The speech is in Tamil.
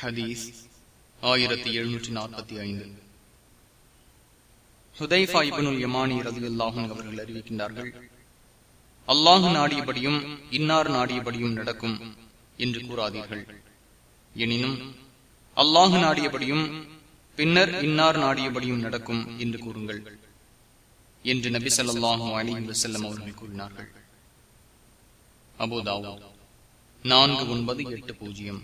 ஹதீஸ் ஆயிரத்தி எழுநூற்றி நாற்பத்தி ஐந்து. ஹுதைஃபா இபனுல் யமானி ரதி அல்லாஹும் அவர்கள் அறிவிக்கின்றார்கள் அல்லாஹு நாடியபடியும் இன்னார் நாடியபடியும் நடக்கும் என்று கூறாதீர்கள். எனினும் அல்லாஹு நாடியபடியும் பின்னர் இன்னார் நாடியபடியும் நடக்கும் என்று கூறுங்கள் என்று நபி சொல்லாஹு அலி வசல்லம் அவர்கள் கூறினார்கள். அபோதாவோ நான்கு ஒன்பது எட்டு பூஜ்ஜியம்.